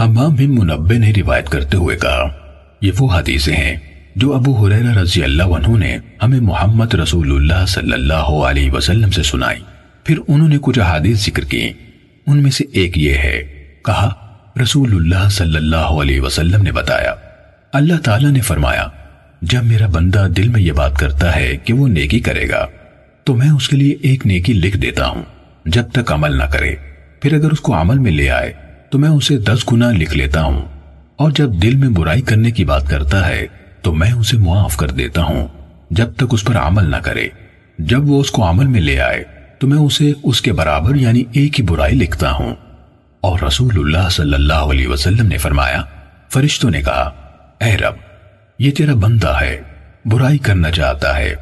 حمام بن منبع نے روایت کرتے ہوئے کہا، یہ وہ حدیثیں ہیں جو ابو حریرہ رضی اللہ عنہ نے ہمیں محمد رسول اللہ صلی اللہ علیہ وسلم سے سنائی۔ پھر انہوں نے کچھ حدیث ذکر کی ان میں سے ایک یہ ہے، کہا، رسول اللہ صلی اللہ علیہ وسلم نے بتایا۔ اللہ تعالیٰ نے فرمایا، جب میرا بندہ دل میں یہ بات کرتا ہے کہ وہ نیکی کرے گا، تو میں اس کے لیے ایک نیکی لکھ دیتا ہوں، جب تک عمل نہ کرے۔ پھر اگر اس کو عمل میں لے آئے تو میں اسے دس گنا لکھ لیتا ہوں۔ اور جب دل میں برائی کرنے کی بات کرتا ہے، تو میں اسے معاف کر دیتا ہوں، جب تک اس پر عمل نہ کرے۔ جب وہ اس کو عمل میں لے آئے، تو میں اسے اس کے برابر یعنی ایک ہی برائی لکھتا ہوں۔ اور رسول اللہ صلی اللہ علیہ وسلم نے فرمایا، فرشتوں نے کہا، اے رب، یہ تیرا بندہ ہے، برائی کرنا چاہتا ہے،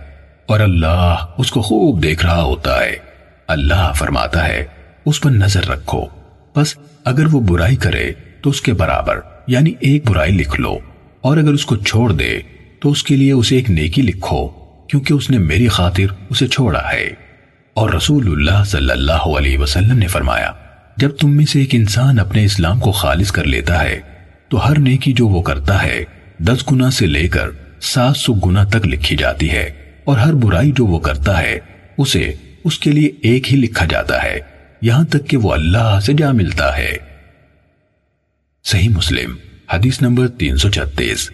اور اللہ اس کو خوب دیکھ رہا ہوتا ہے۔ اللہ فرماتا ہے، اس پر نظر رکھو۔ بس اگر وہ برائی کرے تو اس کے برابر یعنی ایک برائی لکھ لو، اور اگر اس کو چھوڑ دے تو اس کے لیے اسے ایک نیکی لکھو، کیونکہ اس نے میری خاطر اسے چھوڑا ہے۔ اور رسول اللہ صلی اللہ علیہ وسلم نے فرمایا، جب تم میں سے ایک انسان اپنے اسلام کو خالص کر لیتا ہے، تو ہر نیکی جو وہ کرتا ہے، دس گنا سے لے کر سات سو گنا تک لکھی جاتی ہے، اور ہر برائی جو وہ کرتا ہے، اسے اس کے لیے ایک ہی لکھا جاتا ہے۔ یہاں تک کہ وہ اللہ سے جا ملتا ہے۔ صحیح مسلم، حدیث نمبر تین سو چھتیس۔